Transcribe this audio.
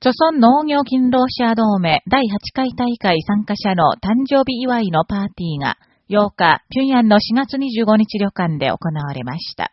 著村農業勤労者同盟第8回大会参加者の誕生日祝いのパーティーが8日、平壌の4月25日旅館で行われました。